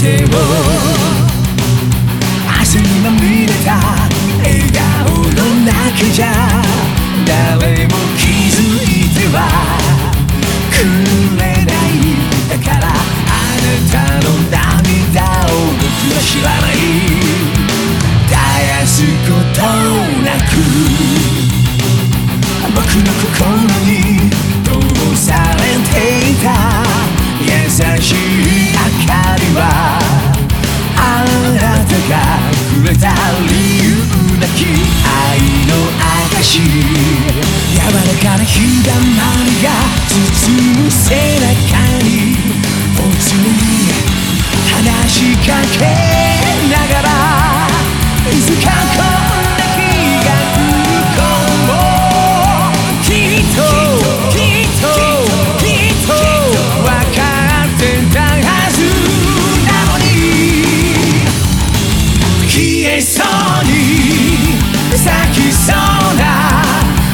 且看そうな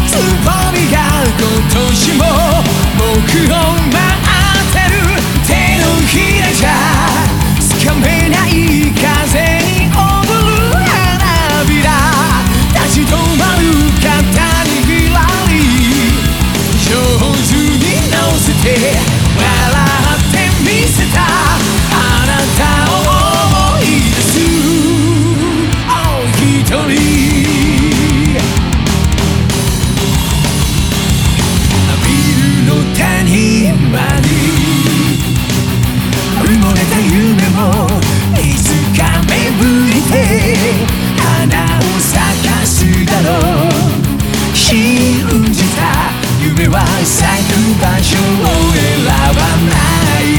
つぼみが今年も僕を待信じた。夢は咲く場所を選ばない。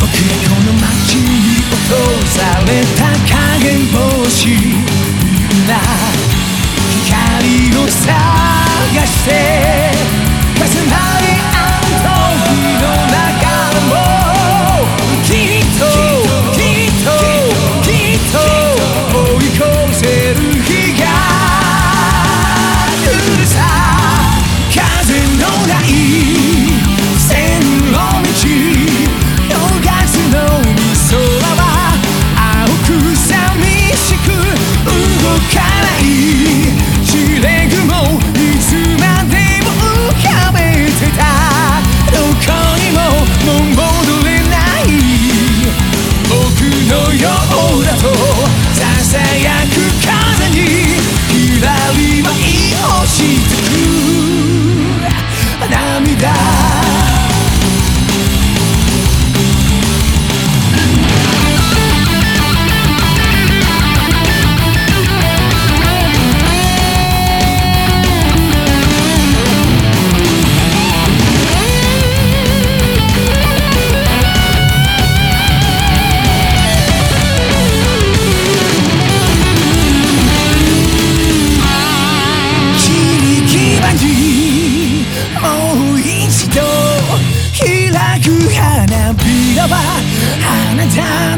僕この街に落とされた。time